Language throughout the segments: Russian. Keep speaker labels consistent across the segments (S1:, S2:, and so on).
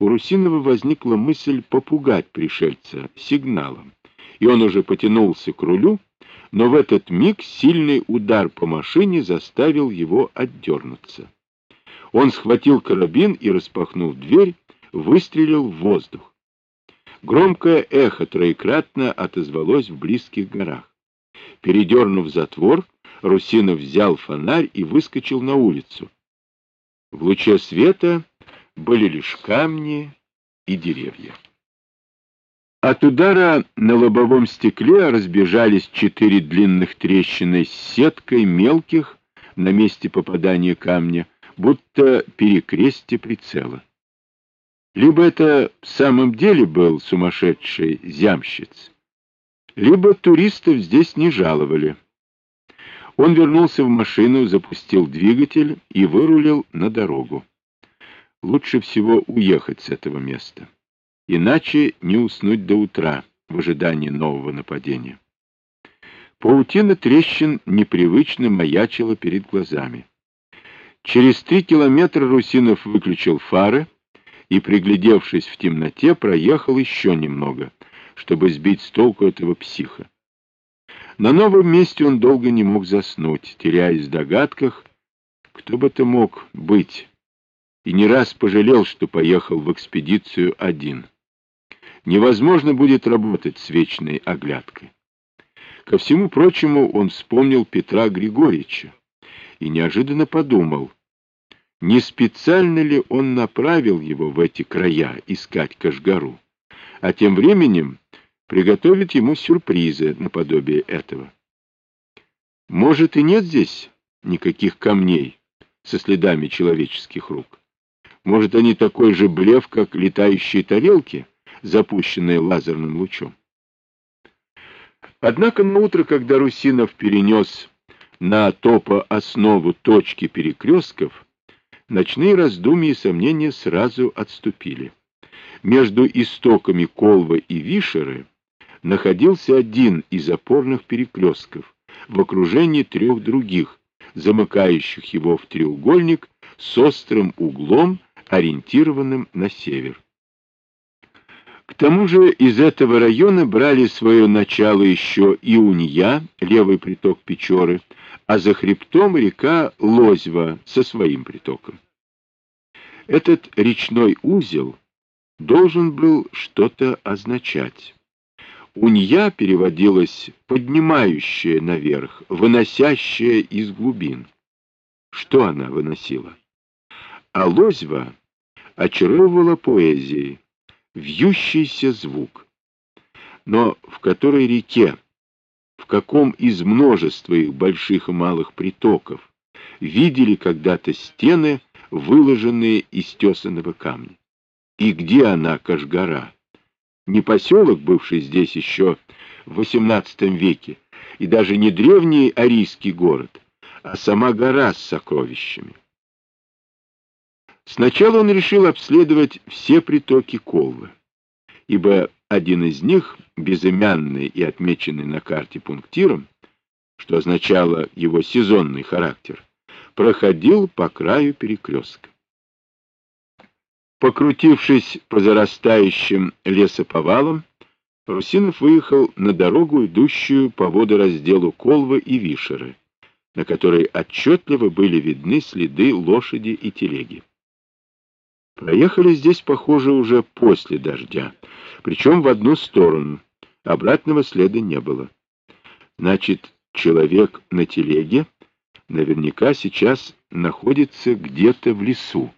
S1: у Русинова возникла мысль попугать пришельца сигналом, и он уже потянулся к рулю, но в этот миг сильный удар по машине заставил его отдернуться. Он схватил карабин и, распахнув дверь, выстрелил в воздух. Громкое эхо троекратно отозвалось в близких горах. Передернув затвор, Русинов взял фонарь и выскочил на улицу. В луче света были лишь камни и деревья. От удара на лобовом стекле разбежались четыре длинных трещины с сеткой мелких на месте попадания камня, будто перекрестие прицела. Либо это в самом деле был сумасшедший зямщиц, либо туристов здесь не жаловали. Он вернулся в машину, запустил двигатель и вырулил на дорогу. Лучше всего уехать с этого места, иначе не уснуть до утра в ожидании нового нападения. Паутина трещин непривычно маячила перед глазами. Через три километра Русинов выключил фары и, приглядевшись в темноте, проехал еще немного, чтобы сбить с толку этого психа. На новом месте он долго не мог заснуть, теряясь в догадках, кто бы это мог быть, и не раз пожалел, что поехал в экспедицию один. Невозможно будет работать с вечной оглядкой. Ко всему прочему он вспомнил Петра Григорьевича и неожиданно подумал, не специально ли он направил его в эти края искать Кашгару, а тем временем приготовить ему сюрпризы наподобие этого. Может и нет здесь никаких камней со следами человеческих рук. Может они такой же блеф, как летающие тарелки, запущенные лазерным лучом. Однако на утро, когда Русинов перенес на топо основу точки перекрестков, ночные раздумья и сомнения сразу отступили. Между истоками Колвы и Вишеры находился один из опорных перекрестков в окружении трех других, замыкающих его в треугольник с острым углом, ориентированным на север. К тому же из этого района брали свое начало еще Иунья, левый приток Печоры, а за хребтом река Лозьва со своим притоком. Этот речной узел должен был что-то означать. Унья переводилась «поднимающая наверх», «выносящая из глубин». Что она выносила? А Лозьва очаровывала поэзией, вьющийся звук. Но в которой реке, в каком из множества их больших и малых притоков видели когда-то стены, выложенные из тесаного камня? И где она, Кашгара? не поселок, бывший здесь еще в XVIII веке, и даже не древний арийский город, а сама гора с сокровищами. Сначала он решил обследовать все притоки Колвы, ибо один из них, безымянный и отмеченный на карте пунктиром, что означало его сезонный характер, проходил по краю перекрестка. Покрутившись по зарастающим лесоповалам, Русинов выехал на дорогу, идущую по водоразделу Колвы и Вишеры, на которой отчетливо были видны следы лошади и телеги. Проехали здесь, похоже, уже после дождя, причем в одну сторону, обратного следа не было. Значит, человек на телеге наверняка сейчас находится где-то в лесу.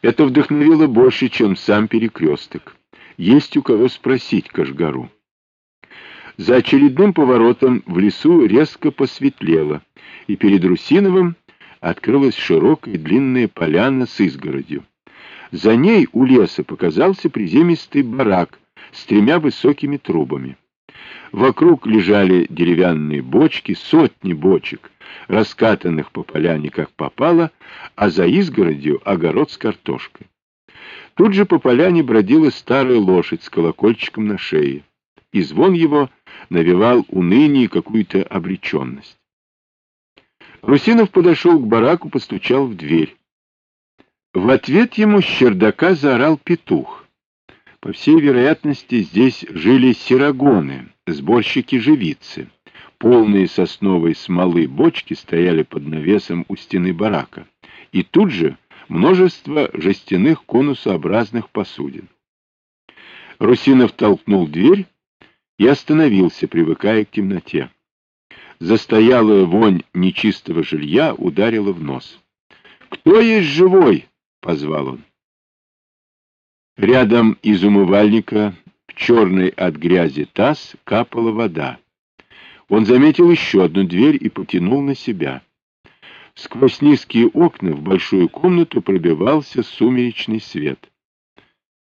S1: Это вдохновило больше, чем сам перекресток. Есть у кого спросить Кашгару. За очередным поворотом в лесу резко посветлело, и перед Русиновым открылась широкая длинная поляна с изгородью. За ней у леса показался приземистый барак с тремя высокими трубами. Вокруг лежали деревянные бочки, сотни бочек, раскатанных по поляне как попало, а за изгородью огород с картошкой. Тут же по поляне бродила старая лошадь с колокольчиком на шее, и звон его навевал уныние какую-то обреченность. Русинов подошел к бараку, постучал в дверь. В ответ ему с чердака заорал петух. По всей вероятности, здесь жили сирогоны, сборщики живицы. Полные сосновой смолы бочки стояли под навесом у стены барака. И тут же множество жестяных конусообразных посудин. Русинов толкнул дверь и остановился, привыкая к темноте. Застоялая вонь нечистого жилья ударила в нос. «Кто есть живой?» Позвал он. Рядом из умывальника в черный от грязи таз капала вода. Он заметил еще одну дверь и потянул на себя. Сквозь низкие окна в большую комнату пробивался сумеречный свет —